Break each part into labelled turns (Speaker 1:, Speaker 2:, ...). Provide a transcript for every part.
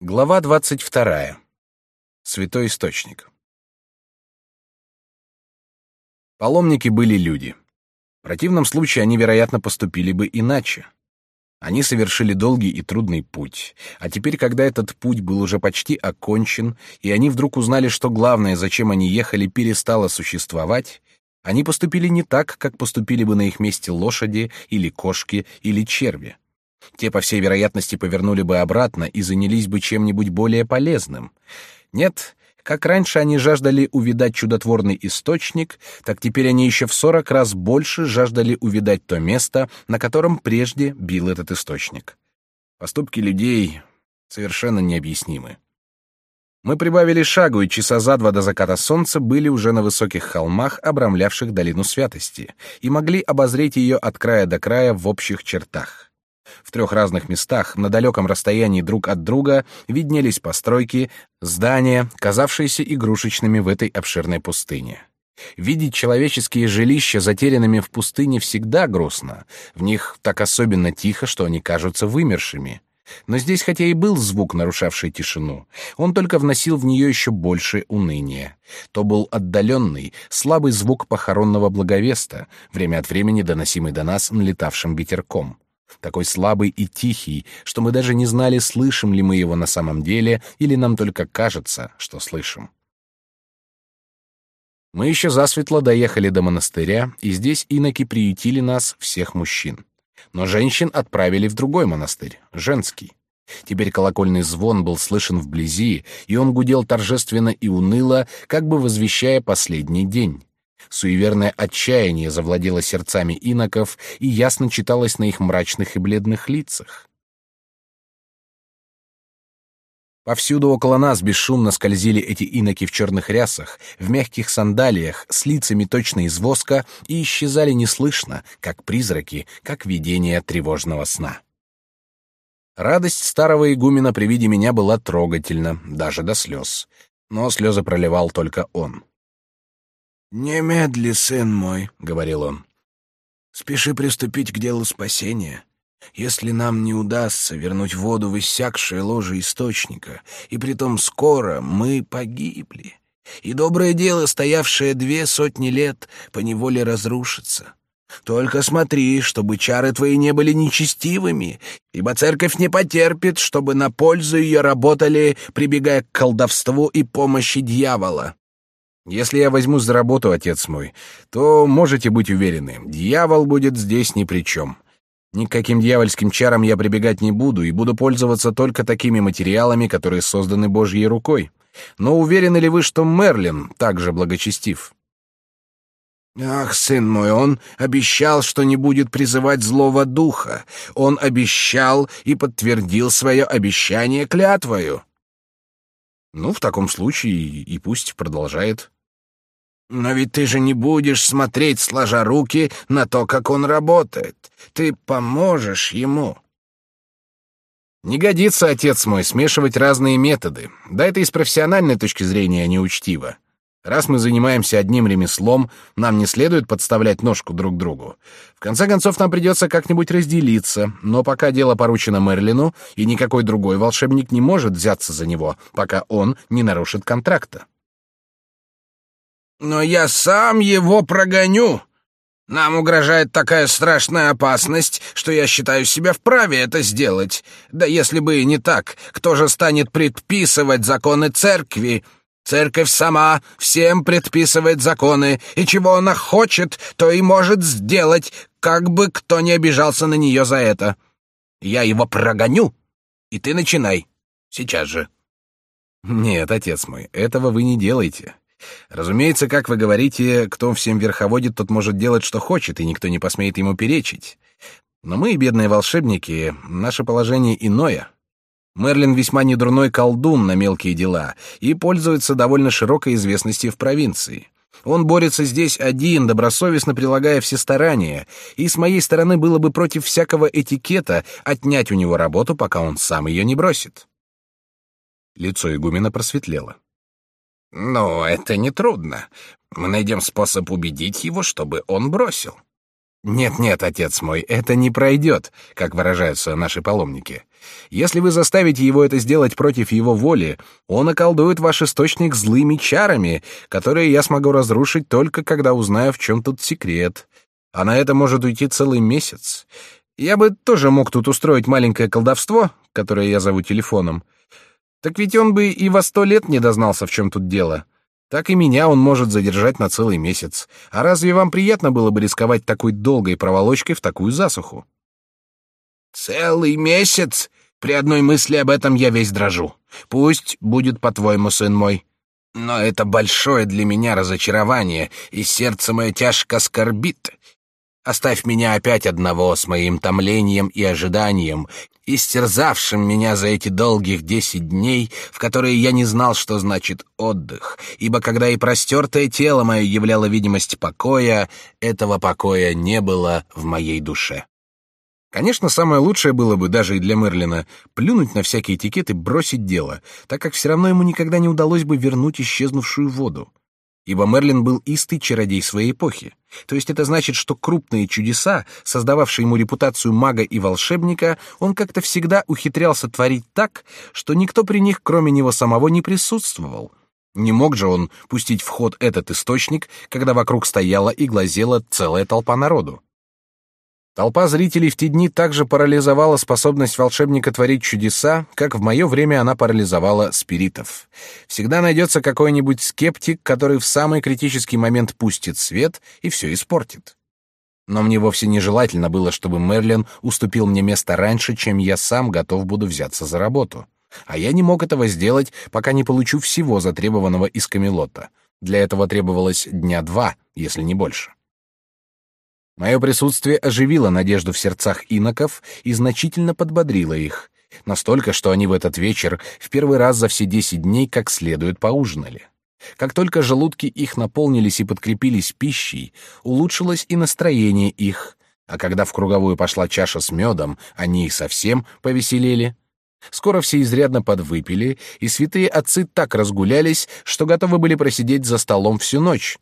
Speaker 1: Глава двадцать вторая. Святой источник. Паломники были люди. В противном случае они, вероятно, поступили бы иначе. Они совершили долгий и трудный путь, а теперь, когда этот путь был уже почти окончен, и они вдруг узнали, что главное, зачем они ехали, перестало существовать, они поступили не так, как поступили бы на их месте лошади или кошки или черви. Те, по всей вероятности, повернули бы обратно и занялись бы чем-нибудь более полезным. Нет, как раньше они жаждали увидать чудотворный источник, так теперь они еще в сорок раз больше жаждали увидать то место, на котором прежде бил этот источник. Поступки людей совершенно необъяснимы. Мы прибавили шагу, и часа за два до заката солнца были уже на высоких холмах, обрамлявших долину святости, и могли обозреть ее от края до края в общих чертах. В трех разных местах, на далеком расстоянии друг от друга, виднелись постройки, здания, казавшиеся игрушечными в этой обширной пустыне. Видеть человеческие жилища затерянными в пустыне всегда грустно. В них так особенно тихо, что они кажутся вымершими. Но здесь хотя и был звук, нарушавший тишину, он только вносил в нее еще больше уныния. То был отдаленный, слабый звук похоронного благовеста, время от времени доносимый до нас налетавшим ветерком такой слабый и тихий, что мы даже не знали, слышим ли мы его на самом деле или нам только кажется, что слышим. Мы еще засветло доехали до монастыря, и здесь иноки приютили нас, всех мужчин. Но женщин отправили в другой монастырь, женский. Теперь колокольный звон был слышен вблизи, и он гудел торжественно и уныло, как бы возвещая последний день. Суеверное отчаяние завладело сердцами иноков и ясно читалось на их мрачных и бледных лицах. Повсюду около нас бесшумно скользили эти иноки в черных рясах, в мягких сандалиях, с лицами точно из воска, и исчезали неслышно, как призраки, как видение тревожного сна. Радость старого игумена при виде меня была трогательна, даже до слез. Но слезы проливал только он.
Speaker 2: «Немедли, сын мой», — говорил он. «Спеши приступить к делу спасения. Если нам не удастся вернуть воду в иссякшее ложе источника, и притом скоро, мы погибли, и доброе дело, стоявшее две сотни лет, поневоле разрушится. Только смотри, чтобы чары твои не были нечестивыми, ибо церковь не потерпит, чтобы на пользу ее работали, прибегая к колдовству и помощи дьявола.
Speaker 1: Если я возьмусь за работу, отец мой, то можете быть уверены, дьявол будет здесь ни при чем. Никаким дьявольским чарам я прибегать не буду и буду пользоваться только такими материалами, которые созданы Божьей рукой. Но уверены ли вы, что Мерлин также благочестив?
Speaker 2: Ах, сын мой, он обещал, что не будет призывать злого духа. Он обещал и подтвердил свое обещание клятвою.
Speaker 1: Ну, в таком случае и пусть продолжает.
Speaker 2: Но ведь ты же не будешь смотреть, сложа руки, на то, как он работает. Ты поможешь ему.
Speaker 1: Не годится, отец мой, смешивать разные методы. Да это и с профессиональной точки зрения неучтиво. Раз мы занимаемся одним ремеслом, нам не следует подставлять ножку друг другу. В конце концов, нам придется как-нибудь разделиться, но пока дело поручено Мерлину, и никакой другой волшебник не может взяться за него, пока он не нарушит контракта.
Speaker 2: Но я сам его прогоню. Нам угрожает такая страшная опасность, что я считаю себя вправе это сделать. Да если бы и не так, кто же станет предписывать законы церкви? Церковь сама всем предписывает законы, и чего она хочет, то и может сделать, как бы кто ни обижался на нее за это. Я его прогоню, и ты начинай. Сейчас же.
Speaker 1: Нет, отец мой, этого вы не делаете. Разумеется, как вы говорите, кто всем верховодит, тот может делать, что хочет, и никто не посмеет ему перечить. Но мы, бедные волшебники, наше положение иное. Мерлин весьма недурной колдун на мелкие дела и пользуется довольно широкой известностью в провинции. Он борется здесь один, добросовестно прилагая все старания, и с моей стороны было бы против всякого этикета отнять у него работу, пока он сам ее не бросит. Лицо игумена просветлело.
Speaker 2: Но это не трудно. Мы найдем способ убедить его, чтобы он бросил.
Speaker 1: Нет-нет, отец мой, это не пройдет, как выражаются наши паломники. Если вы заставите его это сделать против его воли, он околдует ваш источник злыми чарами, которые я смогу разрушить только когда узнаю, в чем тут секрет. А на это может уйти целый месяц. Я бы тоже мог тут устроить маленькое колдовство, которое я зову телефоном. Так ведь он бы и во сто лет не дознался, в чем тут дело. Так и меня он может задержать на целый месяц. А разве вам приятно было бы рисковать такой долгой проволочкой в такую засуху?
Speaker 2: Целый месяц? При одной мысли об этом я весь дрожу. Пусть будет по-твоему, сын мой. Но это большое для меня разочарование, и сердце мое тяжко скорбит. Оставь меня опять одного с моим томлением и ожиданием, истерзавшим меня за эти долгих десять дней, в которые я не знал, что значит отдых, ибо когда и простертое тело мое являло видимость покоя, этого покоя не было в моей душе.
Speaker 1: Конечно, самое лучшее было бы даже и для Мерлина плюнуть на всякие этикеты, бросить дело, так как все равно ему никогда не удалось бы вернуть исчезнувшую воду. Ибо Мерлин был истый чародей своей эпохи. То есть это значит, что крупные чудеса, создававшие ему репутацию мага и волшебника, он как-то всегда ухитрялся творить так, что никто при них, кроме него самого, не присутствовал. Не мог же он пустить в ход этот источник, когда вокруг стояла и глазела целая толпа народу. Толпа зрителей в те дни также парализовала способность волшебника творить чудеса, как в мое время она парализовала спиритов. Всегда найдется какой-нибудь скептик, который в самый критический момент пустит свет и все испортит. Но мне вовсе нежелательно было, чтобы Мерлин уступил мне место раньше, чем я сам готов буду взяться за работу. А я не мог этого сделать, пока не получу всего затребованного из Камелота. Для этого требовалось дня два, если не больше. Мое присутствие оживило надежду в сердцах иноков и значительно подбодрило их, настолько, что они в этот вечер в первый раз за все десять дней как следует поужинали. Как только желудки их наполнились и подкрепились пищей, улучшилось и настроение их, а когда в круговую пошла чаша с медом, они и совсем повеселели. Скоро все изрядно подвыпили, и святые отцы так разгулялись, что готовы были просидеть за столом всю ночь.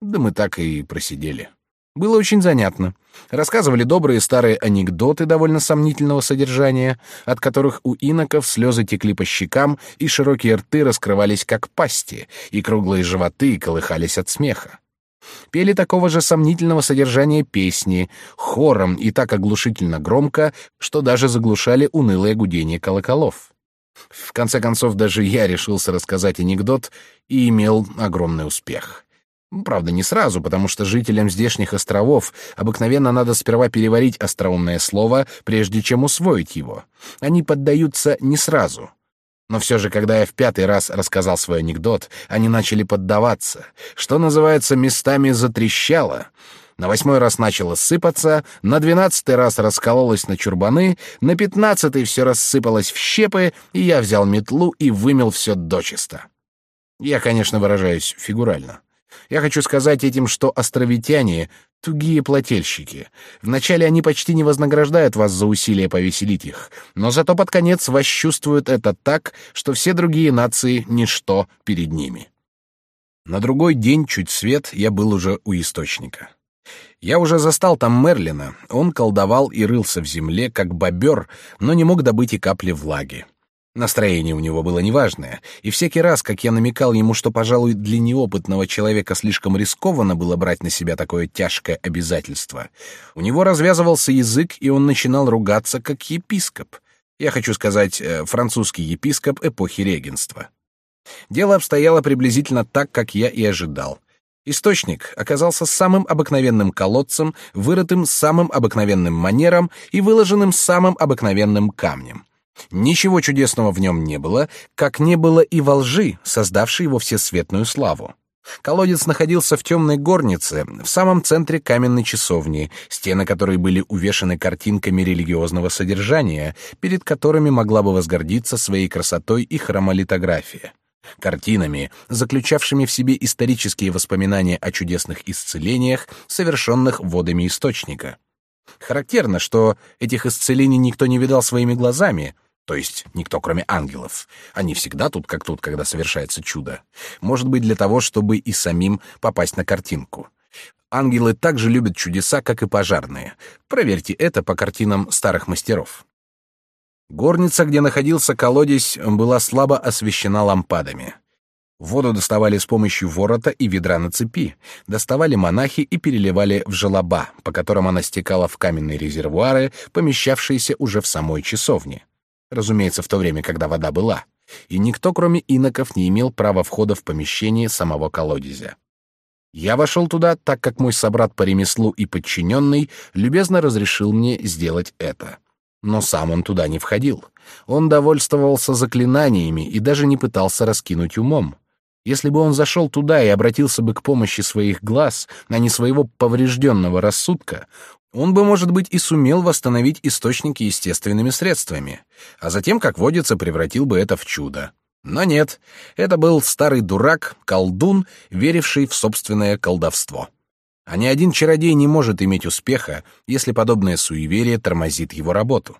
Speaker 1: Да мы так и просидели. Было очень занятно. Рассказывали добрые старые анекдоты довольно сомнительного содержания, от которых у иноков слезы текли по щекам, и широкие рты раскрывались как пасти, и круглые животы колыхались от смеха. Пели такого же сомнительного содержания песни, хором и так оглушительно громко, что даже заглушали унылое гудение колоколов. В конце концов, даже я решился рассказать анекдот и имел огромный успех. Правда, не сразу, потому что жителям здешних островов обыкновенно надо сперва переварить остроумное слово, прежде чем усвоить его. Они поддаются не сразу. Но все же, когда я в пятый раз рассказал свой анекдот, они начали поддаваться. Что называется, местами затрещало. На восьмой раз начало сыпаться, на двенадцатый раз раскололось на чурбаны, на пятнадцатый все рассыпалось в щепы, и я взял метлу и вымел все дочисто. Я, конечно, выражаюсь фигурально. Я хочу сказать этим, что островитяне — тугие плательщики. Вначале они почти не вознаграждают вас за усилия повеселить их, но зато под конец вас чувствуют это так, что все другие нации — ничто перед ними. На другой день, чуть свет, я был уже у источника. Я уже застал там Мерлина. Он колдовал и рылся в земле, как бобер, но не мог добыть и капли влаги. Настроение у него было неважное, и всякий раз, как я намекал ему, что, пожалуй, для неопытного человека слишком рискованно было брать на себя такое тяжкое обязательство, у него развязывался язык, и он начинал ругаться как епископ. Я хочу сказать, э, французский епископ эпохи регенства. Дело обстояло приблизительно так, как я и ожидал. Источник оказался самым обыкновенным колодцем, вырытым самым обыкновенным манером и выложенным самым обыкновенным камнем. Ничего чудесного в нем не было, как не было и во лжи, создавшей его всесветную славу. Колодец находился в темной горнице, в самом центре каменной часовни, стены которой были увешаны картинками религиозного содержания, перед которыми могла бы возгордиться своей красотой и хромолитография. Картинами, заключавшими в себе исторические воспоминания о чудесных исцелениях, совершенных водами источника. Характерно, что этих исцелений никто не видал своими глазами — то есть никто, кроме ангелов. Они всегда тут как тут, когда совершается чудо. Может быть, для того, чтобы и самим попасть на картинку. Ангелы также любят чудеса, как и пожарные. Проверьте это по картинам старых мастеров. Горница, где находился колодец, была слабо освещена лампадами. Воду доставали с помощью ворота и ведра на цепи, доставали монахи и переливали в желоба, по которым она стекала в каменные резервуары, помещавшиеся уже в самой часовне. Разумеется, в то время, когда вода была. И никто, кроме иноков, не имел права входа в помещение самого колодезя. Я вошел туда, так как мой собрат по ремеслу и подчиненный любезно разрешил мне сделать это. Но сам он туда не входил. Он довольствовался заклинаниями и даже не пытался раскинуть умом. Если бы он зашел туда и обратился бы к помощи своих глаз, а не своего поврежденного рассудка, он бы, может быть, и сумел восстановить источники естественными средствами, а затем, как водится, превратил бы это в чудо. Но нет, это был старый дурак, колдун, веривший в собственное колдовство. А ни один чародей не может иметь успеха, если подобное суеверие тормозит его работу.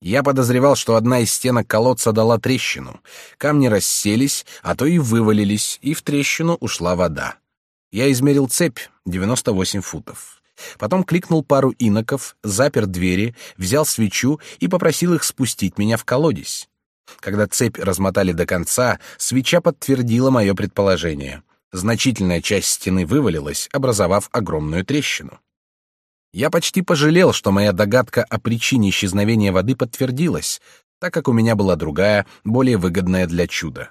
Speaker 1: Я подозревал, что одна из стенок колодца дала трещину. Камни расселись, а то и вывалились, и в трещину ушла вода. Я измерил цепь — 98 футов. Потом кликнул пару иноков, запер двери, взял свечу и попросил их спустить меня в колодец. Когда цепь размотали до конца, свеча подтвердила мое предположение. Значительная часть стены вывалилась, образовав огромную трещину. Я почти пожалел, что моя догадка о причине исчезновения воды подтвердилась, так как у меня была другая, более выгодная для чуда.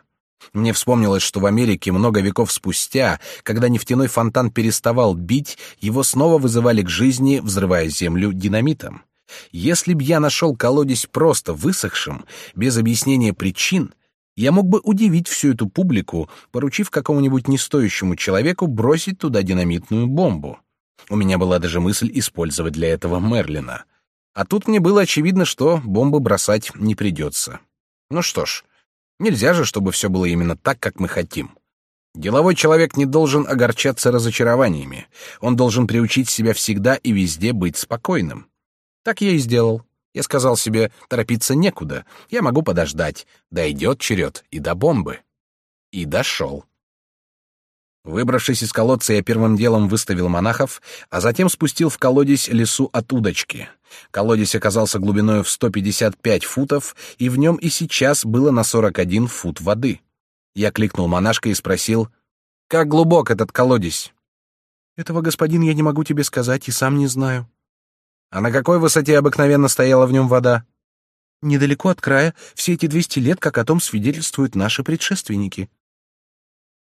Speaker 1: Мне вспомнилось, что в Америке много веков спустя, когда нефтяной фонтан переставал бить, его снова вызывали к жизни, взрывая землю динамитом. Если б я нашел колодец просто высохшим, без объяснения причин, я мог бы удивить всю эту публику, поручив какому-нибудь нестоящему человеку бросить туда динамитную бомбу. У меня была даже мысль использовать для этого Мерлина. А тут мне было очевидно, что бомбы бросать не придется. Ну что ж, нельзя же, чтобы все было именно так, как мы хотим. Деловой человек не должен огорчаться разочарованиями. Он должен приучить себя всегда и везде быть спокойным. Так я и сделал. Я сказал себе, торопиться некуда, я могу подождать. Дойдет черед и до бомбы. И дошел. Выбравшись из колодца, я первым делом выставил монахов, а затем спустил в колодец лесу от удочки. Колодец оказался глубиной в 155 футов, и в нем и сейчас было на 41 фут воды. Я кликнул монашка и спросил, «Как глубок этот колодец?» «Этого, господин, я не могу тебе сказать и сам не знаю». А на какой высоте обыкновенно стояла в нем вода? Недалеко от края, все эти 200 лет, как о том свидетельствуют наши предшественники.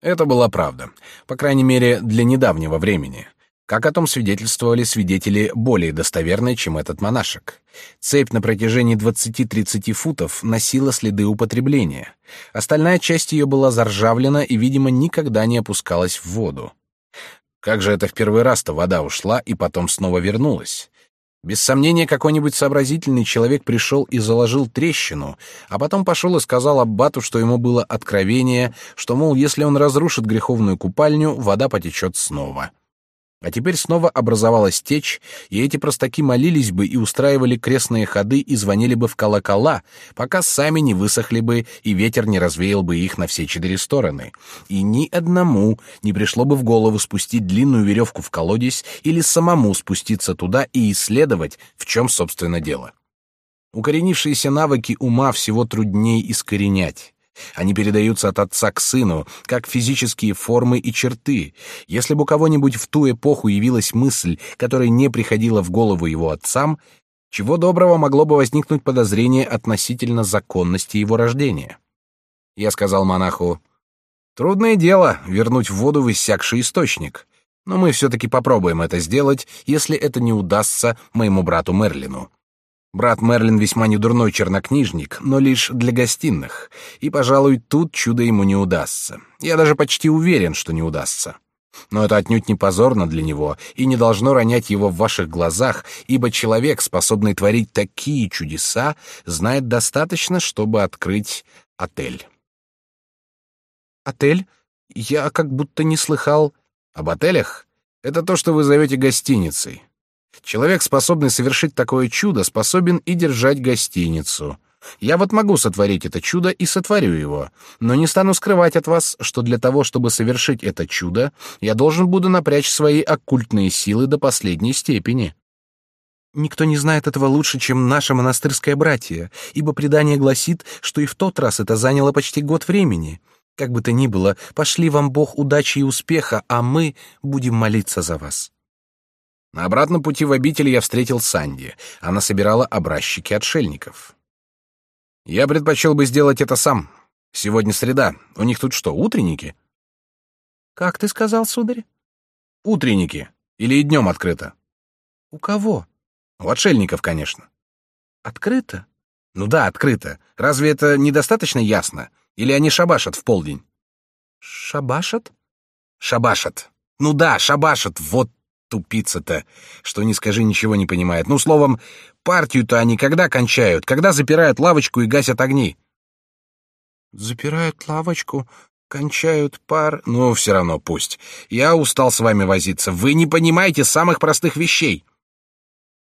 Speaker 1: Это была правда, по крайней мере, для недавнего времени. Как о том свидетельствовали свидетели более достоверные, чем этот монашек. Цепь на протяжении 20-30 футов носила следы употребления. Остальная часть ее была заржавлена и, видимо, никогда не опускалась в воду. Как же это в первый раз-то вода ушла и потом снова вернулась? Без сомнения, какой-нибудь сообразительный человек пришел и заложил трещину, а потом пошел и сказал аббату, что ему было откровение, что, мол, если он разрушит греховную купальню, вода потечет снова. А теперь снова образовалась течь, и эти простаки молились бы и устраивали крестные ходы и звонили бы в колокола, пока сами не высохли бы и ветер не развеял бы их на все четыре стороны. И ни одному не пришло бы в голову спустить длинную веревку в колодец или самому спуститься туда и исследовать, в чем, собственно, дело. Укоренившиеся навыки ума всего труднее искоренять. Они передаются от отца к сыну, как физические формы и черты. Если бы у кого-нибудь в ту эпоху явилась мысль, которая не приходила в голову его отцам, чего доброго могло бы возникнуть подозрение относительно законности его рождения. Я сказал монаху, «Трудное дело вернуть в воду в источник, но мы все-таки попробуем это сделать, если это не удастся моему брату Мерлину». Брат Мерлин весьма недурной чернокнижник, но лишь для гостиных, и, пожалуй, тут чудо ему не удастся. Я даже почти уверен, что не удастся. Но это отнюдь не позорно для него и не должно ронять его в ваших глазах, ибо человек, способный творить такие чудеса, знает достаточно, чтобы открыть отель. Отель? Я как будто не слыхал об отелях. Это то, что вы зовете гостиницей. Человек, способный совершить такое чудо, способен и держать гостиницу. Я вот могу сотворить это чудо и сотворю его, но не стану скрывать от вас, что для того, чтобы совершить это чудо, я должен буду напрячь свои оккультные силы до последней степени. Никто не знает этого лучше, чем наше монастырское братье, ибо предание гласит, что и в тот раз это заняло почти год времени. Как бы то ни было, пошли вам Бог удачи и успеха, а мы будем молиться за вас. На обратном пути в обитель я встретил Санди. Она собирала образчики отшельников. Я предпочел бы сделать это сам. Сегодня среда. У них тут что, утренники?
Speaker 3: Как ты сказал, сударь?
Speaker 1: Утренники. Или и днем открыто.
Speaker 3: У кого?
Speaker 1: У отшельников, конечно.
Speaker 3: Открыто?
Speaker 1: Ну да, открыто. Разве это недостаточно ясно? Или они шабашат в полдень?
Speaker 3: Шабашат?
Speaker 1: Шабашат. Ну да, шабашат. Вот тупица-то, что не скажи, ничего не понимает. Ну, словом, партию-то они когда кончают? Когда запирают лавочку и гасят огни?
Speaker 3: Запирают лавочку, кончают пар...
Speaker 1: Ну, все равно пусть. Я устал с вами возиться. Вы не понимаете самых простых вещей.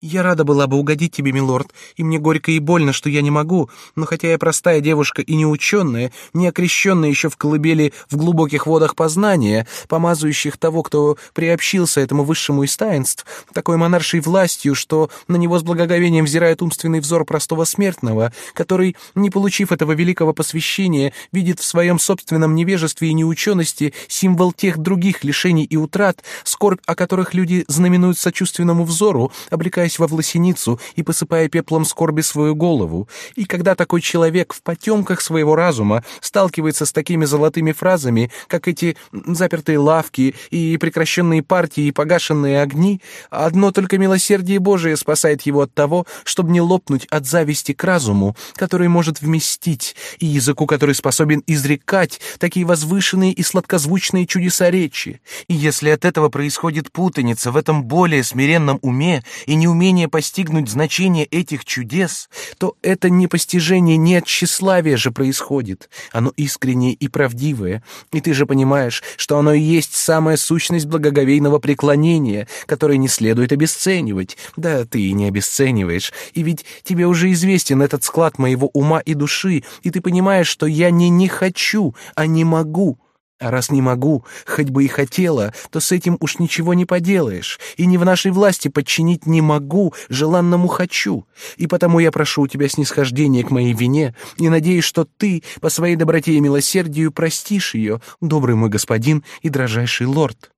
Speaker 3: Я рада была бы угодить тебе, милорд, и мне горько и больно, что я не могу, но хотя я простая девушка и не ученая, не окрещенная еще в колыбели в глубоких водах познания, помазывающих того, кто приобщился этому высшему из таинств, такой монаршей властью, что на него с благоговением взирает умственный взор простого смертного, который, не получив этого великого посвящения, видит в своем собственном невежестве и неучености символ тех других лишений и утрат, скорбь о которых люди знаменуют сочувственному взору, облекая погружаясь во власеницу и посыпая пеплом скорби свою голову, и когда такой человек в потемках своего разума сталкивается с такими золотыми фразами, как эти запертые лавки и прекращенные партии и погашенные огни, одно только милосердие Божие спасает его от того, чтобы не лопнуть от зависти к разуму, который может вместить, и языку, который способен изрекать такие возвышенные и сладкозвучные чудеса речи. И если от этого происходит путаница в этом более смиренном уме и неумение умение постигнуть значение этих чудес, то это непостижение не от тщеславия же происходит, оно искреннее и правдивое, и ты же понимаешь, что оно и есть самая сущность благоговейного преклонения, которое не следует обесценивать. Да, ты и не обесцениваешь, и ведь тебе уже известен этот склад моего ума и души, и ты понимаешь, что я не не хочу, а не могу, а раз не могу, хоть бы и хотела, то с этим уж ничего не поделаешь, и не в нашей власти подчинить не могу, желанному хочу. И потому я прошу у тебя снисхождения к моей вине и надеюсь, что ты по своей доброте и милосердию простишь ее, добрый мой господин и дрожайший лорд.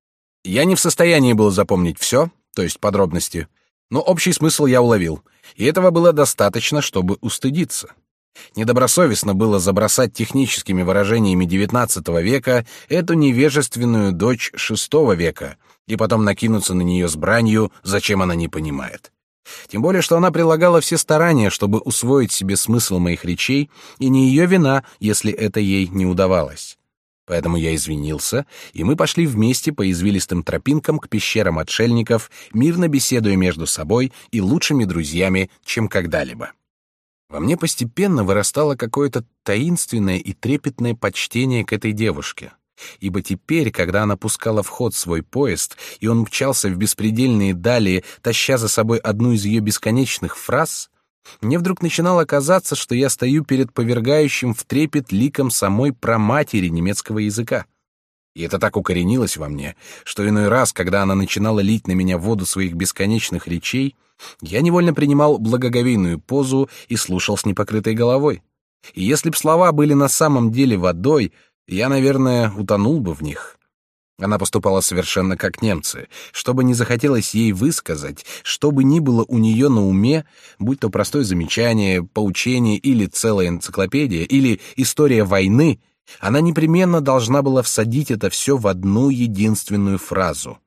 Speaker 1: Я не в состоянии был запомнить все, то есть подробности, но общий смысл я уловил, и этого было достаточно, чтобы устыдиться. Недобросовестно было забросать техническими выражениями XIX века эту невежественную дочь VI века и потом накинуться на нее с бранью, зачем она не понимает. Тем более, что она прилагала все старания, чтобы усвоить себе смысл моих речей, и не ее вина, если это ей не удавалось. Поэтому я извинился, и мы пошли вместе по извилистым тропинкам к пещерам отшельников, мирно беседуя между собой и лучшими друзьями, чем когда-либо. Во мне постепенно вырастало какое-то таинственное и трепетное почтение к этой девушке. Ибо теперь, когда она пускала в ход свой поезд, и он мчался в беспредельные дали, таща за собой одну из ее бесконечных фраз, мне вдруг начинало казаться, что я стою перед повергающим в трепет ликом самой праматери немецкого языка. И это так укоренилось во мне, что иной раз, когда она начинала лить на меня воду своих бесконечных речей, я невольно принимал благоговейную позу и слушал с непокрытой головой. И если б слова были на самом деле водой, я, наверное, утонул бы в них. Она поступала совершенно как немцы. Что бы ни захотелось ей высказать, что бы ни было у нее на уме, будь то простое замечание, поучение или целая энциклопедия, или история войны, она непременно должна была всадить это все в одну единственную фразу.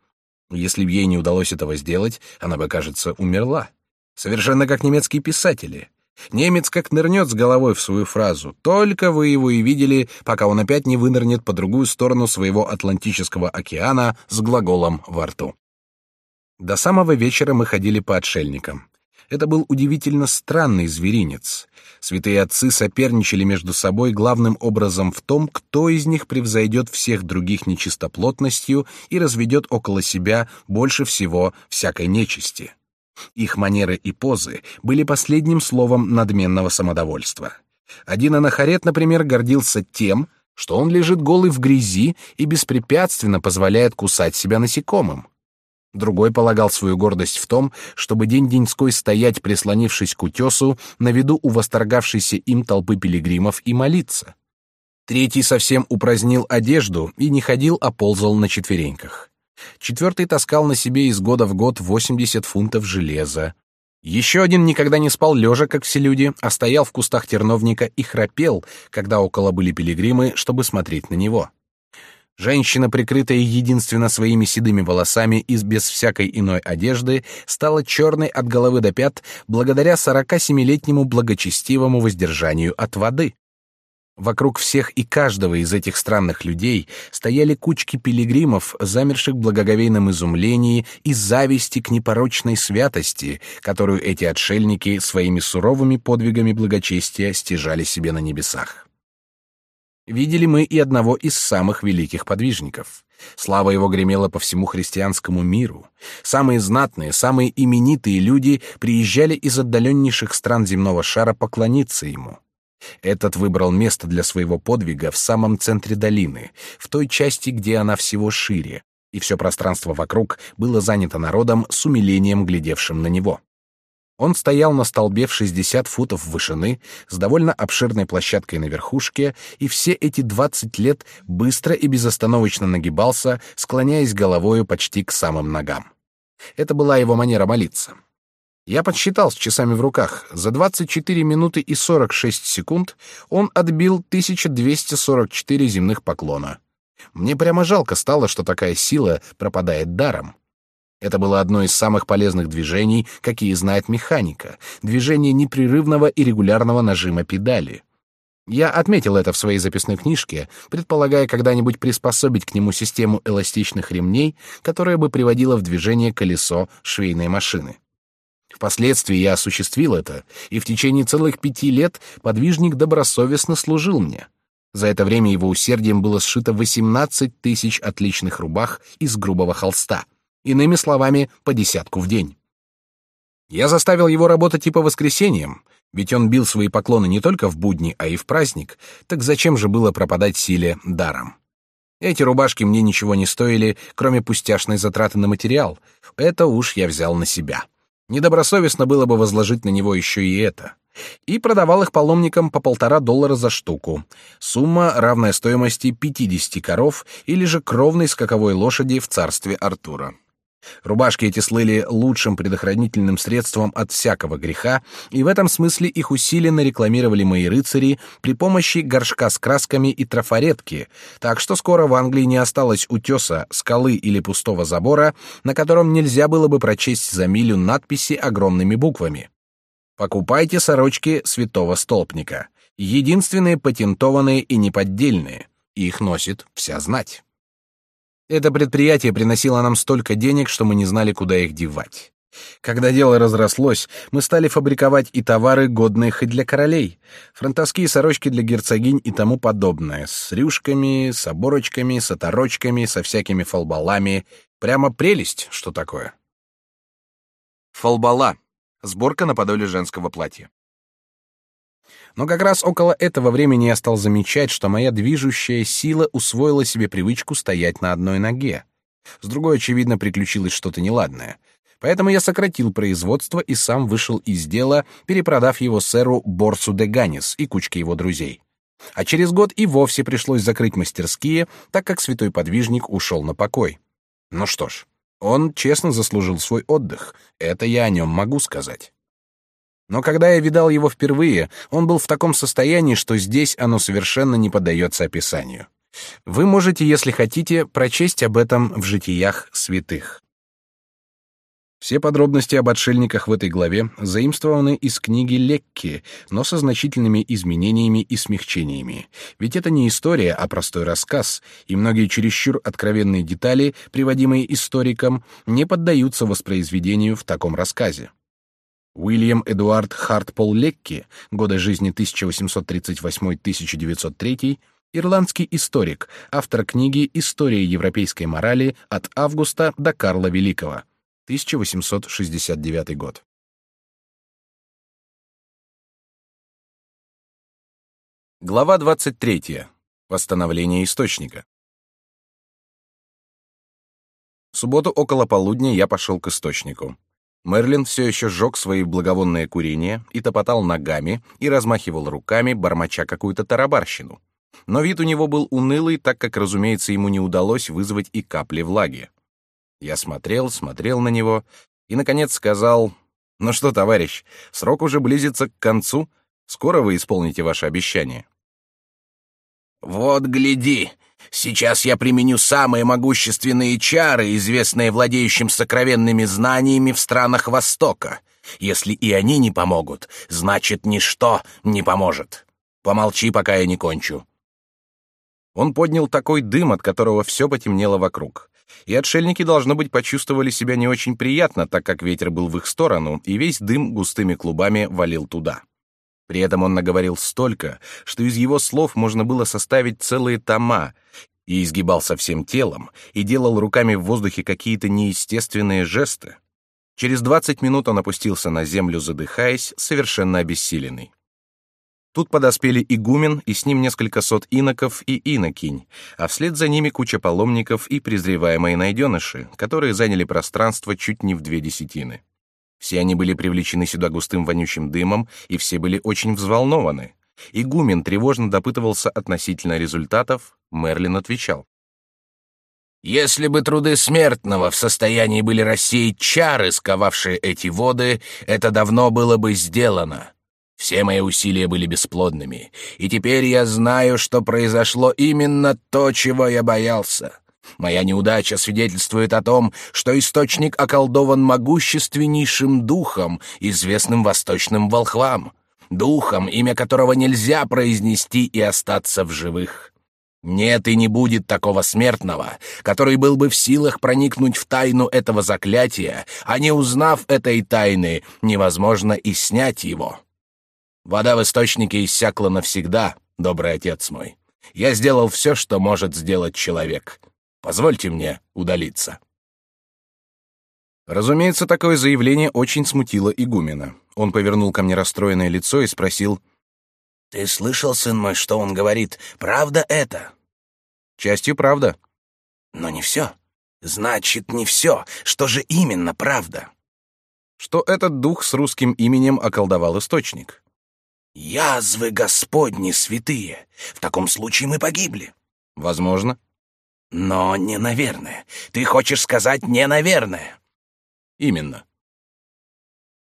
Speaker 1: Если бы ей не удалось этого сделать, она бы, кажется, умерла. Совершенно как немецкие писатели. Немец как нырнет с головой в свою фразу, только вы его и видели, пока он опять не вынырнет по другую сторону своего Атлантического океана с глаголом во рту. До самого вечера мы ходили по отшельникам. Это был удивительно странный зверинец. Святые отцы соперничали между собой главным образом в том, кто из них превзойдет всех других нечистоплотностью и разведет около себя больше всего всякой нечисти. Их манеры и позы были последним словом надменного самодовольства. Один анахарет, например, гордился тем, что он лежит голый в грязи и беспрепятственно позволяет кусать себя насекомым. Другой полагал свою гордость в том, чтобы день-деньской стоять, прислонившись к утесу, на виду у восторгавшейся им толпы пилигримов и молиться. Третий совсем упразднил одежду и не ходил, а ползал на четвереньках. Четвертый таскал на себе из года в год 80 фунтов железа. Еще один никогда не спал лежа, как все люди, а стоял в кустах терновника и храпел, когда около были пилигримы, чтобы смотреть на него. Женщина, прикрытая единственно своими седыми волосами и без всякой иной одежды, стала черной от головы до пят благодаря 47-летнему благочестивому воздержанию от воды. Вокруг всех и каждого из этих странных людей стояли кучки пилигримов, замерших в благоговейном изумлении и зависти к непорочной святости, которую эти отшельники своими суровыми подвигами благочестия стяжали себе на небесах. Видели мы и одного из самых великих подвижников. Слава его гремела по всему христианскому миру. Самые знатные, самые именитые люди приезжали из отдаленнейших стран земного шара поклониться ему. Этот выбрал место для своего подвига в самом центре долины, в той части, где она всего шире, и все пространство вокруг было занято народом с умилением глядевшим на него. Он стоял на столбе в 60 футов вышины, с довольно обширной площадкой на верхушке, и все эти 20 лет быстро и безостановочно нагибался, склоняясь головою почти к самым ногам. Это была его манера молиться. Я подсчитал с часами в руках. За 24 минуты и 46 секунд он отбил 1244 земных поклона. Мне прямо жалко стало, что такая сила пропадает даром. Это было одно из самых полезных движений, какие знает механика, движение непрерывного и регулярного нажима педали. Я отметил это в своей записной книжке, предполагая когда-нибудь приспособить к нему систему эластичных ремней, которая бы приводила в движение колесо швейной машины. Впоследствии я осуществил это, и в течение целых пяти лет подвижник добросовестно служил мне. За это время его усердием было сшито 18 тысяч отличных рубах из грубого холста, иными словами, по десятку в день. Я заставил его работать и по воскресеньям, ведь он бил свои поклоны не только в будни, а и в праздник, так зачем же было пропадать силе даром? Эти рубашки мне ничего не стоили, кроме пустяшной затраты на материал. Это уж я взял на себя. Недобросовестно было бы возложить на него еще и это. И продавал их паломникам по полтора доллара за штуку. Сумма, равная стоимости 50 коров или же кровной скаковой лошади в царстве Артура. Рубашки эти слыли лучшим предохранительным средством от всякого греха, и в этом смысле их усиленно рекламировали мои рыцари при помощи горшка с красками и трафаретки, так что скоро в Англии не осталось утеса, скалы или пустого забора, на котором нельзя было бы прочесть за милю надписи огромными буквами. Покупайте сорочки святого столпника, единственные патентованные и неподдельные, их носит вся знать. Это предприятие приносило нам столько денег, что мы не знали, куда их девать. Когда дело разрослось, мы стали фабриковать и товары, годные хоть для королей. Фронтовские сорочки для герцогинь и тому подобное. С рюшками, с оборочками, с оторочками, со всякими фалбалами. Прямо прелесть, что такое. Фалбала. Сборка на подоле женского платья. Но как раз около этого времени я стал замечать, что моя движущая сила усвоила себе привычку стоять на одной ноге. С другой, очевидно, приключилось что-то неладное. Поэтому я сократил производство и сам вышел из дела, перепродав его сэру Борсу де Ганис и кучке его друзей. А через год и вовсе пришлось закрыть мастерские, так как святой подвижник ушел на покой. Ну что ж, он честно заслужил свой отдых, это я о нем могу сказать. Но когда я видал его впервые, он был в таком состоянии, что здесь оно совершенно не поддается описанию. Вы можете, если хотите, прочесть об этом в житиях святых. Все подробности об отшельниках в этой главе заимствованы из книги Лекки, но со значительными изменениями и смягчениями. Ведь это не история, а простой рассказ, и многие чересчур откровенные детали, приводимые историком, не поддаются воспроизведению в таком рассказе. Уильям Эдуард Хартпол Лекки, годы жизни 1838-1903, ирландский историк, автор книги «История европейской морали от Августа до Карла Великого», 1869 год. Глава 23. Восстановление источника. В субботу около полудня я пошел к источнику. Мерлин все еще сжег свои благовонные курения и топотал ногами и размахивал руками, бормоча какую-то тарабарщину. Но вид у него был унылый, так как, разумеется, ему не удалось вызвать и капли влаги. Я смотрел, смотрел на него и, наконец, сказал, «Ну что, товарищ, срок уже близится к концу, скоро вы исполните ваше обещание».
Speaker 2: «Вот гляди! Сейчас я применю самые могущественные чары, известные владеющим сокровенными знаниями в странах Востока. Если и они не помогут, значит, ничто не поможет. Помолчи, пока я не кончу».
Speaker 1: Он поднял такой дым, от которого все потемнело вокруг. И отшельники, должно быть, почувствовали себя не очень приятно, так как ветер был в их сторону, и весь дым густыми клубами валил туда. При этом он наговорил столько, что из его слов можно было составить целые тома, и изгибался всем телом, и делал руками в воздухе какие-то неестественные жесты. Через двадцать минут он опустился на землю, задыхаясь, совершенно обессиленный. Тут подоспели игумен и с ним несколько сот иноков и инокинь, а вслед за ними куча паломников и презреваемые найденыши, которые заняли пространство чуть не в две десятины. Все они были привлечены сюда густым вонючим дымом, и все были очень взволнованы. Игумен тревожно допытывался относительно результатов, Мерлин отвечал.
Speaker 2: «Если бы труды смертного в состоянии были рассеять чары, сковавшие эти воды, это давно было бы сделано. Все мои усилия были бесплодными, и теперь я знаю, что произошло именно то, чего я боялся. Моя неудача свидетельствует о том, что источник околдован могущественнейшим духом, известным восточным волхвам, духом, имя которого нельзя произнести и остаться в живых. Нет и не будет такого смертного, который был бы в силах проникнуть в тайну этого заклятия, а не узнав этой тайны, невозможно и снять его. Вода в источнике иссякла навсегда, добрый отец мой. Я сделал все, что может сделать человек. Позвольте мне удалиться».
Speaker 1: Разумеется, такое заявление очень смутило игумена. Он повернул ко мне расстроенное лицо и спросил,
Speaker 2: «Ты слышал, сын мой, что он говорит? Правда это?»
Speaker 1: «Частью правда».
Speaker 2: «Но не все. Значит, не все. Что же именно правда?»
Speaker 1: «Что этот дух с русским именем околдовал источник».
Speaker 2: «Язвы Господни святые! В таком случае мы погибли».
Speaker 1: «Возможно».
Speaker 2: Но не наверное. Ты хочешь сказать не наверное?
Speaker 1: Именно.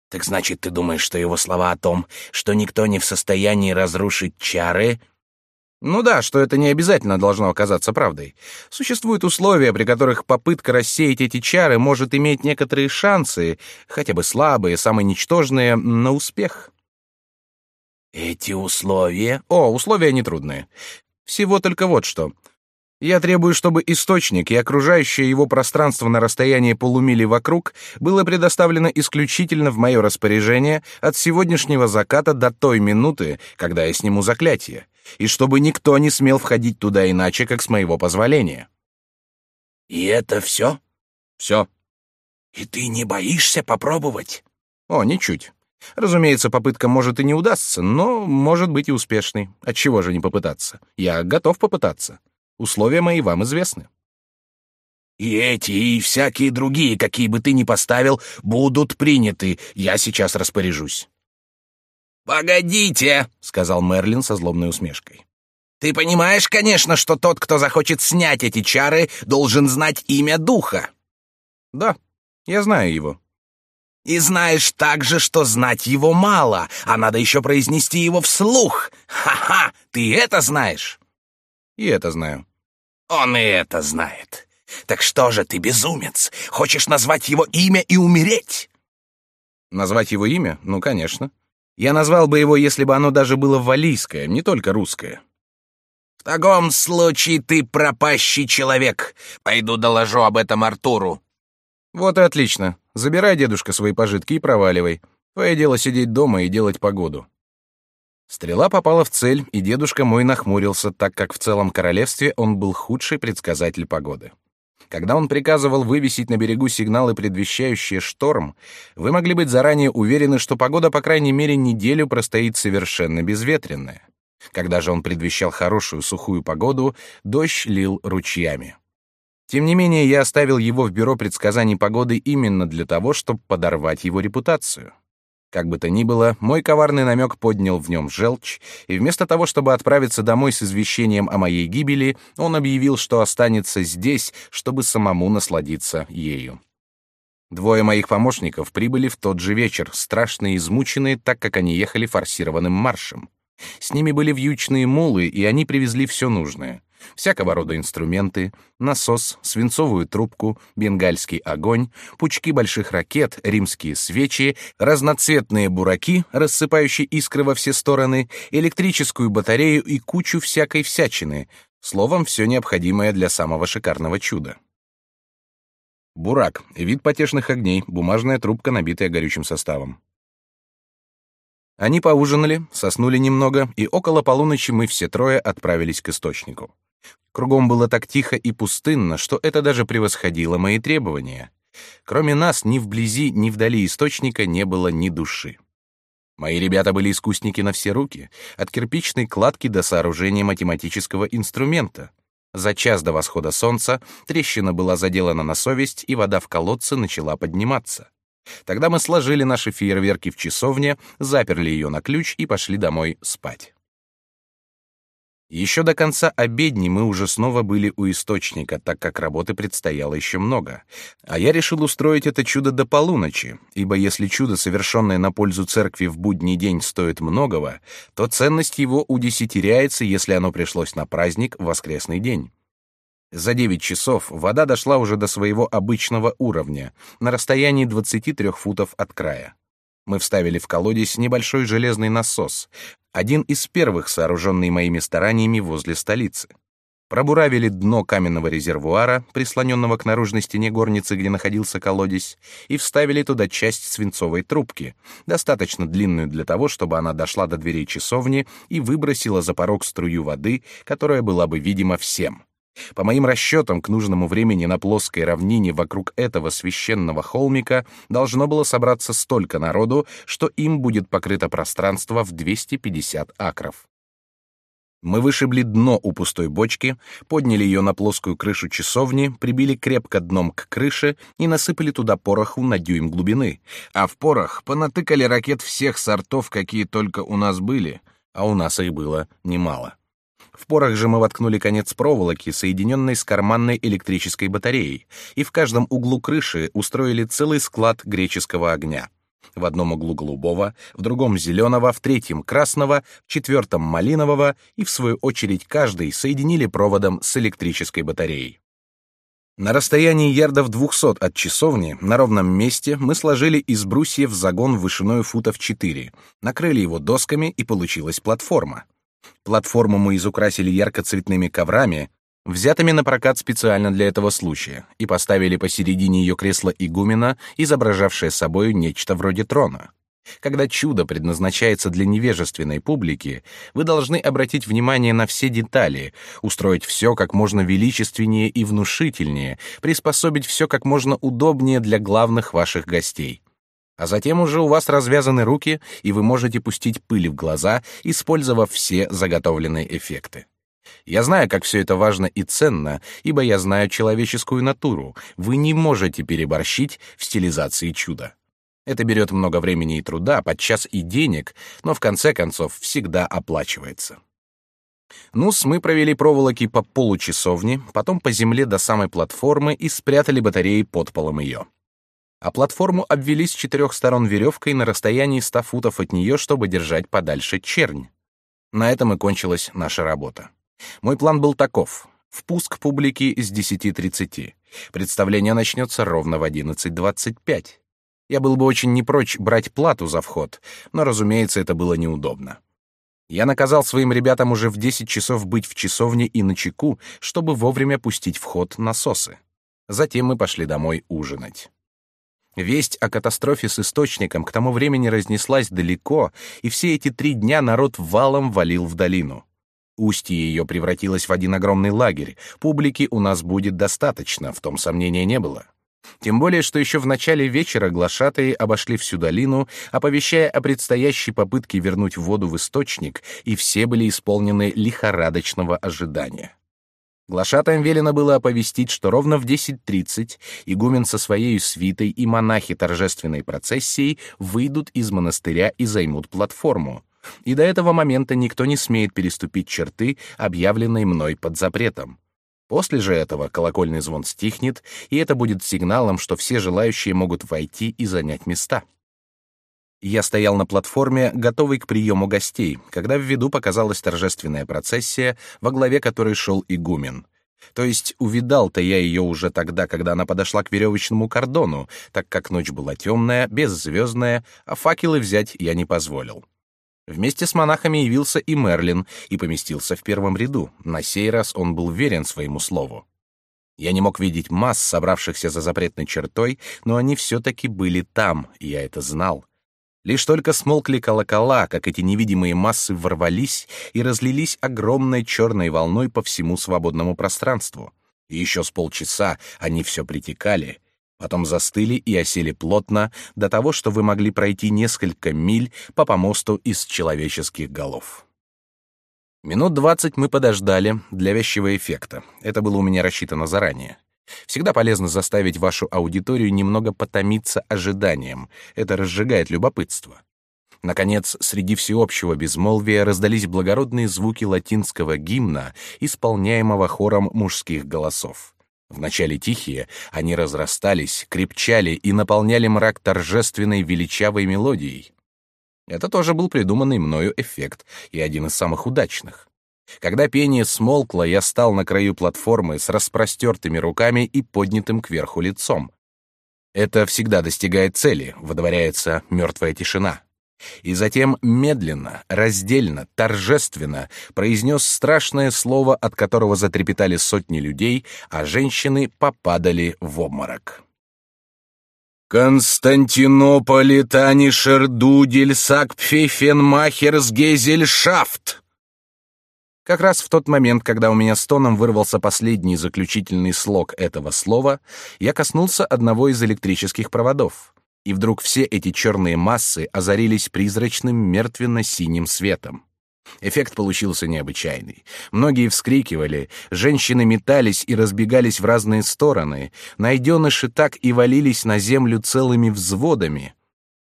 Speaker 2: Так значит, ты думаешь, что его слова о том, что никто не в состоянии разрушить чары...
Speaker 1: Ну да, что это не обязательно должно оказаться правдой. Существуют условия, при которых попытка рассеять эти чары может иметь некоторые шансы, хотя бы слабые, самые ничтожные, на успех.
Speaker 2: Эти условия?
Speaker 1: О, условия нетрудные. Всего только вот что. Я требую, чтобы источник и окружающее его пространство на расстоянии полумили вокруг было предоставлено исключительно в мое распоряжение от сегодняшнего заката до той минуты, когда я сниму заклятие, и чтобы никто не смел входить туда иначе, как с моего позволения.
Speaker 2: И это все?
Speaker 1: Все.
Speaker 2: И ты не боишься попробовать?
Speaker 1: О, ничуть. Разумеется, попытка может и не удастся, но может быть и успешной. Отчего же не попытаться? Я готов попытаться. Условия мои вам известны.
Speaker 2: И эти, и всякие другие, какие бы ты ни поставил, будут приняты. Я сейчас распоряжусь. «Погодите», — сказал Мерлин со злобной усмешкой. «Ты понимаешь, конечно, что тот, кто захочет снять эти чары, должен знать имя духа».
Speaker 1: «Да, я знаю его».
Speaker 2: «И знаешь также, что знать его мало, а надо еще произнести его вслух. Ха-ха, ты это знаешь?»
Speaker 1: «И это знаю».
Speaker 2: Он и это знает. Так что же ты, безумец, хочешь назвать его имя и умереть?
Speaker 1: Назвать его имя? Ну, конечно. Я назвал бы его, если бы оно даже было валийское, не только русское.
Speaker 2: В таком случае ты пропащий человек. Пойду доложу об этом Артуру.
Speaker 1: Вот и отлично. Забирай, дедушка, свои пожитки и проваливай. Твое дело сидеть дома и делать погоду. Стрела попала в цель, и дедушка мой нахмурился, так как в целом королевстве он был худший предсказатель погоды. Когда он приказывал вывесить на берегу сигналы, предвещающие шторм, вы могли быть заранее уверены, что погода по крайней мере неделю простоит совершенно безветренная. Когда же он предвещал хорошую сухую погоду, дождь лил ручьями. Тем не менее, я оставил его в бюро предсказаний погоды именно для того, чтобы подорвать его репутацию. Как бы то ни было, мой коварный намек поднял в нем желчь, и вместо того, чтобы отправиться домой с извещением о моей гибели, он объявил, что останется здесь, чтобы самому насладиться ею. Двое моих помощников прибыли в тот же вечер, страшно измученные, так как они ехали форсированным маршем. С ними были вьючные мулы, и они привезли все нужное всякого рода инструменты, насос, свинцовую трубку, бенгальский огонь, пучки больших ракет, римские свечи, разноцветные бураки, рассыпающие искры во все стороны, электрическую батарею и кучу всякой всячины, словом, все необходимое для самого шикарного чуда. Бурак — вид потешных огней, бумажная трубка, набитая горючим составом. Они поужинали, соснули немного, и около полуночи мы все трое отправились к источнику. Кругом было так тихо и пустынно, что это даже превосходило мои требования. Кроме нас ни вблизи, ни вдали источника не было ни души. Мои ребята были искусники на все руки, от кирпичной кладки до сооружения математического инструмента. За час до восхода солнца трещина была заделана на совесть, и вода в колодце начала подниматься. Тогда мы сложили наши фейерверки в часовне, заперли ее на ключ и пошли домой спать. Еще до конца обедни мы уже снова были у источника, так как работы предстояло еще много. А я решил устроить это чудо до полуночи, ибо если чудо, совершенное на пользу церкви в будний день, стоит многого, то ценность его удесятеряется, если оно пришлось на праздник воскресный день. За девять часов вода дошла уже до своего обычного уровня, на расстоянии 23 футов от края. Мы вставили в колодец небольшой железный насос, один из первых, сооруженный моими стараниями возле столицы. Пробуравили дно каменного резервуара, прислоненного к наружной стене горницы, где находился колодец, и вставили туда часть свинцовой трубки, достаточно длинную для того, чтобы она дошла до дверей часовни и выбросила за порог струю воды, которая была бы видима всем. По моим расчетам, к нужному времени на плоской равнине вокруг этого священного холмика должно было собраться столько народу, что им будет покрыто пространство в 250 акров. Мы вышибли дно у пустой бочки, подняли ее на плоскую крышу часовни, прибили крепко дном к крыше и насыпали туда пороху на дюйм глубины, а в порох понатыкали ракет всех сортов, какие только у нас были, а у нас их было немало. В порох же мы воткнули конец проволоки, соединенной с карманной электрической батареей, и в каждом углу крыши устроили целый склад греческого огня. В одном углу голубого, в другом зеленого, в третьем красного, в четвертом малинового, и в свою очередь каждый соединили проводом с электрической батареей. На расстоянии ярдов 200 от часовни, на ровном месте, мы сложили из брусьев загон вышиной футов 4, накрыли его досками, и получилась платформа. Платформу мы изукрасили яркоцветными коврами, взятыми на прокат специально для этого случая, и поставили посередине ее кресло игумена, изображавшее собою нечто вроде трона. Когда чудо предназначается для невежественной публики, вы должны обратить внимание на все детали, устроить все как можно величественнее и внушительнее, приспособить все как можно удобнее для главных ваших гостей а затем уже у вас развязаны руки, и вы можете пустить пыль в глаза, использовав все заготовленные эффекты. Я знаю, как все это важно и ценно, ибо я знаю человеческую натуру. Вы не можете переборщить в стилизации чуда. Это берет много времени и труда, подчас и денег, но в конце концов всегда оплачивается. Ну-с, мы провели проволоки по получасовне, потом по земле до самой платформы и спрятали батареи под полом ее а платформу обвели с четырех сторон веревкой на расстоянии ста футов от нее, чтобы держать подальше чернь. На этом и кончилась наша работа. Мой план был таков. Впуск публики с 10.30. Представление начнется ровно в 11.25. Я был бы очень не прочь брать плату за вход, но, разумеется, это было неудобно. Я наказал своим ребятам уже в 10 часов быть в часовне и на чеку, чтобы вовремя пустить в ход насосы. Затем мы пошли домой ужинать. Весть о катастрофе с источником к тому времени разнеслась далеко, и все эти три дня народ валом валил в долину. Устье ее превратилось в один огромный лагерь. Публики у нас будет достаточно, в том сомнения не было. Тем более, что еще в начале вечера глашатые обошли всю долину, оповещая о предстоящей попытке вернуть воду в источник, и все были исполнены лихорадочного ожидания. Глашатаем велено было оповестить, что ровно в 10.30 игумен со своей свитой и монахи торжественной процессией выйдут из монастыря и займут платформу. И до этого момента никто не смеет переступить черты, объявленной мной под запретом. После же этого колокольный звон стихнет, и это будет сигналом, что все желающие могут войти и занять места. Я стоял на платформе, готовый к приему гостей, когда в виду показалась торжественная процессия, во главе которой шел игумен. То есть увидал-то я ее уже тогда, когда она подошла к веревочному кордону, так как ночь была темная, беззвездная, а факелы взять я не позволил. Вместе с монахами явился и Мерлин и поместился в первом ряду. На сей раз он был верен своему слову. Я не мог видеть масс, собравшихся за запретной чертой, но они все-таки были там, и я это знал. Лишь только смолкли колокола, как эти невидимые массы ворвались и разлились огромной черной волной по всему свободному пространству. И еще с полчаса они все притекали, потом застыли и осели плотно до того, что вы могли пройти несколько миль по помосту из человеческих голов. Минут двадцать мы подождали для вещего эффекта. Это было у меня рассчитано заранее. Всегда полезно заставить вашу аудиторию немного потомиться ожиданием. Это разжигает любопытство. Наконец, среди всеобщего безмолвия раздались благородные звуки латинского гимна, исполняемого хором мужских голосов. Вначале тихие, они разрастались, крепчали и наполняли мрак торжественной величавой мелодией. Это тоже был придуманный мною эффект и один из самых удачных. Когда пение смолкло, я стал на краю платформы с распростертыми руками и поднятым кверху лицом. Это всегда достигает цели, водворяется мертвая тишина. И затем медленно, раздельно, торжественно произнес страшное слово, от которого затрепетали сотни людей, а женщины попадали в обморок. «Константинополитанишер дудель сакпфейфенмахерс гезельшафт!» Как раз в тот момент, когда у меня стоном вырвался последний заключительный слог этого слова, я коснулся одного из электрических проводов, и вдруг все эти черные массы озарились призрачным мертвенно-синим светом. Эффект получился необычайный. Многие вскрикивали, женщины метались и разбегались в разные стороны, найденыши так и валились на землю целыми взводами —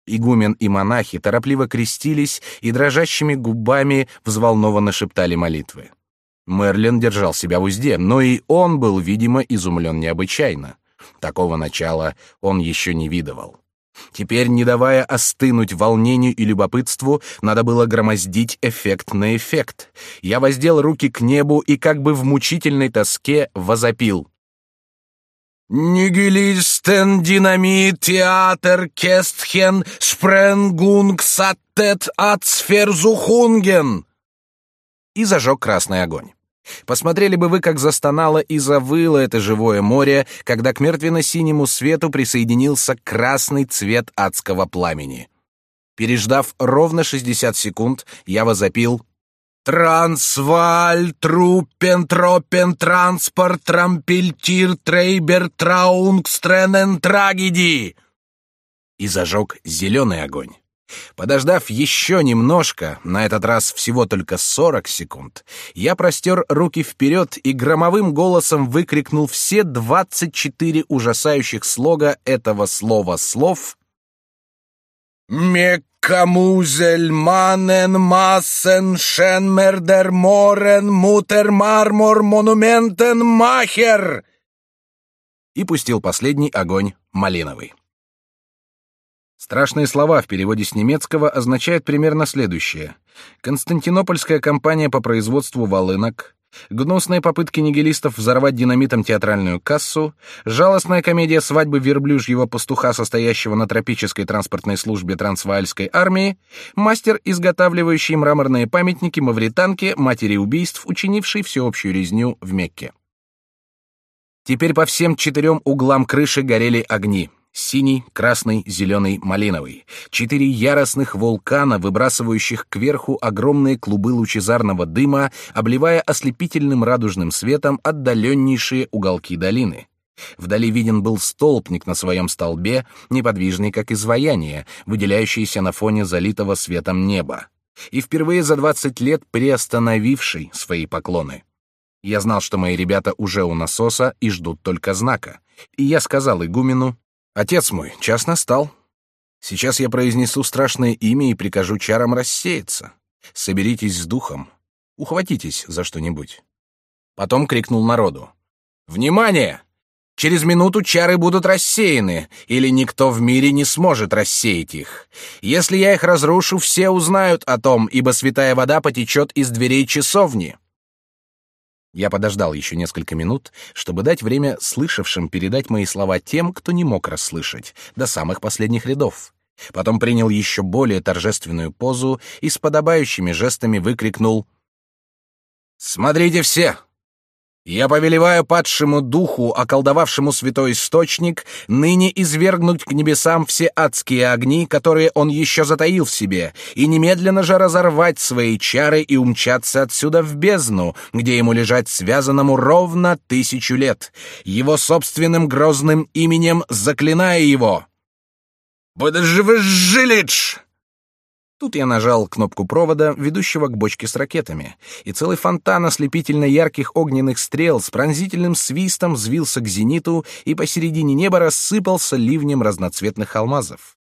Speaker 1: Игумен и монахи торопливо крестились и дрожащими губами взволнованно шептали молитвы. Мерлин держал себя в узде, но и он был, видимо, изумлен необычайно. Такого начала он еще не видывал. Теперь, не давая остынуть волнению и любопытству, надо было громоздить эффект на эффект. Я воздел руки к небу и как бы в мучительной тоске возопил. Нигилистен динамит театр кестхен спренгунг саттет ацферзухунген. И зажег красный огонь. Посмотрели бы вы, как застонало и завыло это живое море, когда к мертвенно-синему свету присоединился красный цвет адского пламени. Переждав ровно 60 секунд, я возопил Трансваль, Труппен, Тропен, Транспорт, Трампельтир, Трейбер, Траунг, Стренен, Трагеди!» И зажег зеленый огонь. Подождав еще немножко, на этот раз всего только сорок секунд, я простер руки вперед и громовым голосом выкрикнул все двадцать четыре ужасающих слога этого слова слов Меккамузель, манен, массен, шенмердер, морен, мутер, мармор, монументен, махер!» И пустил последний огонь малиновый. Страшные слова в переводе с немецкого означают примерно следующее. Константинопольская компания по производству волынок, Гнусные попытки нигилистов взорвать динамитом театральную кассу, жалостная комедия свадьбы верблюжьего пастуха, состоящего на тропической транспортной службе Трансваальской армии, мастер, изготавливающий мраморные памятники мавританке, матери убийств, учинившей всеобщую резню в Мекке. Теперь по всем четырем углам крыши горели огни. Синий, красный, зеленый, малиновый. Четыре яростных вулкана, выбрасывающих кверху огромные клубы лучезарного дыма, обливая ослепительным радужным светом отдаленнейшие уголки долины. Вдали виден был столбник на своем столбе, неподвижный как изваяние, выделяющийся на фоне залитого светом неба. И впервые за двадцать лет приостановивший свои поклоны. Я знал, что мои ребята уже у насоса и ждут только знака. И я сказал игумену, «Отец мой, час настал. Сейчас я произнесу страшное имя и прикажу чарам рассеяться. Соберитесь с духом. Ухватитесь за что-нибудь». Потом крикнул народу, «Внимание! Через минуту чары будут рассеяны, или никто в мире не сможет рассеять их. Если я их разрушу, все узнают о том, ибо святая вода потечет из дверей часовни. Я подождал еще несколько минут, чтобы дать время слышавшим передать мои слова тем, кто не мог расслышать, до самых последних рядов. Потом принял еще более торжественную позу и с подобающими жестами выкрикнул «Смотрите все! Я повелеваю падшему духу, околдовавшему святой источник, ныне извергнуть к небесам все адские огни, которые он еще затаил в себе, и немедленно же разорвать свои чары и умчаться отсюда в бездну, где ему лежать связанному ровно тысячу лет, его собственным грозным именем заклиная его. «Подожжи-жилич!» Тут я нажал кнопку провода, ведущего к бочке с ракетами, и целый фонтан ослепительно ярких огненных стрел с пронзительным свистом взвился к зениту и посередине неба рассыпался ливнем разноцветных алмазов.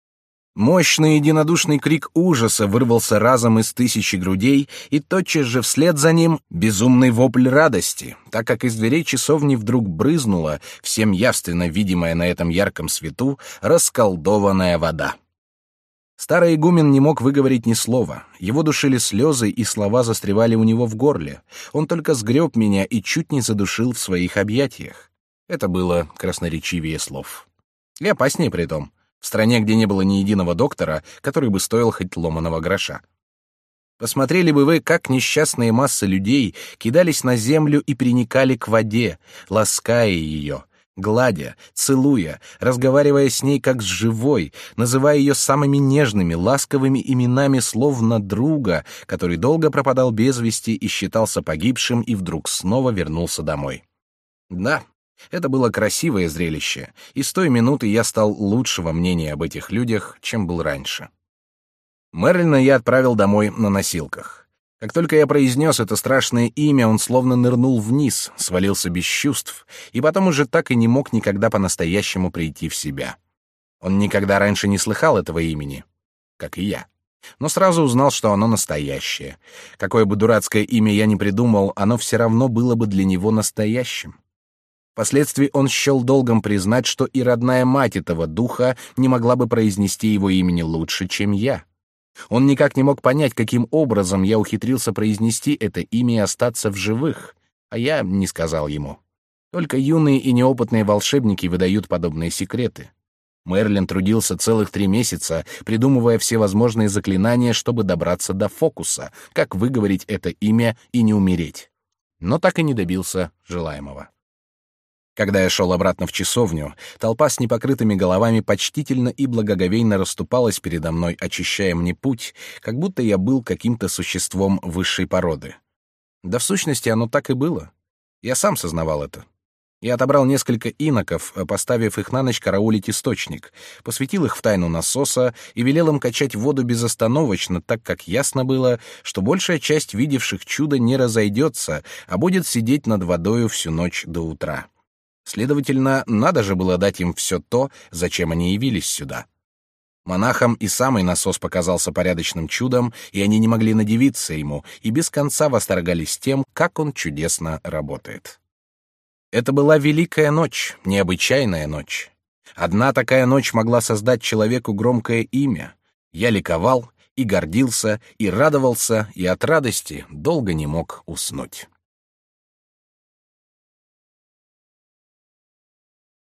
Speaker 1: Мощный единодушный крик ужаса вырвался разом из тысячи грудей, и тотчас же вслед за ним безумный вопль радости, так как из дверей часовни вдруг брызнула, всем явственно видимая на этом ярком свету, расколдованная вода. Старый игумен не мог выговорить ни слова. Его душили слезы, и слова застревали у него в горле. Он только сгреб меня и чуть не задушил в своих объятиях. Это было красноречивее слов. И опаснее при том. В стране, где не было ни единого доктора, который бы стоил хоть ломаного гроша. Посмотрели бы вы, как несчастные массы людей кидались на землю и приникали к воде, лаская ее, гладя, целуя, разговаривая с ней как с живой, называя ее самыми нежными, ласковыми именами словно друга, который долго пропадал без вести и считался погибшим и вдруг снова вернулся домой. Да, это было красивое зрелище, и с той минуты я стал лучшего мнения об этих людях, чем был раньше. Мерлина я отправил домой на носилках. Как только я произнес это страшное имя, он словно нырнул вниз, свалился без чувств, и потом уже так и не мог никогда по-настоящему прийти в себя. Он никогда раньше не слыхал этого имени, как и я. Но сразу узнал, что оно настоящее. Какое бы дурацкое имя я ни придумал, оно все равно было бы для него настоящим. Впоследствии он счел долгом признать, что и родная мать этого духа не могла бы произнести его имени лучше, чем я. Он никак не мог понять, каким образом я ухитрился произнести это имя и остаться в живых, а я не сказал ему. Только юные и неопытные волшебники выдают подобные секреты. Мерлин трудился целых три месяца, придумывая всевозможные заклинания, чтобы добраться до фокуса, как выговорить это имя и не умереть. Но так и не добился желаемого. Когда я шел обратно в часовню, толпа с непокрытыми головами почтительно и благоговейно расступалась передо мной, очищая мне путь, как будто я был каким-то существом высшей породы. Да в сущности оно так и было. Я сам сознавал это. Я отобрал несколько иноков, поставив их на ночь караулить источник, посвятил их в тайну насоса и велел им качать воду безостановочно, так как ясно было, что большая часть видевших чудо не разойдется, а будет сидеть над водою всю ночь до утра. Следовательно, надо же было дать им все то, зачем они явились сюда. Монахам и самый насос показался порядочным чудом, и они не могли надевиться ему, и без конца восторгались тем, как он чудесно работает. Это была великая ночь, необычайная ночь. Одна такая ночь могла создать человеку громкое имя. Я ликовал и гордился, и радовался, и от радости долго не мог уснуть.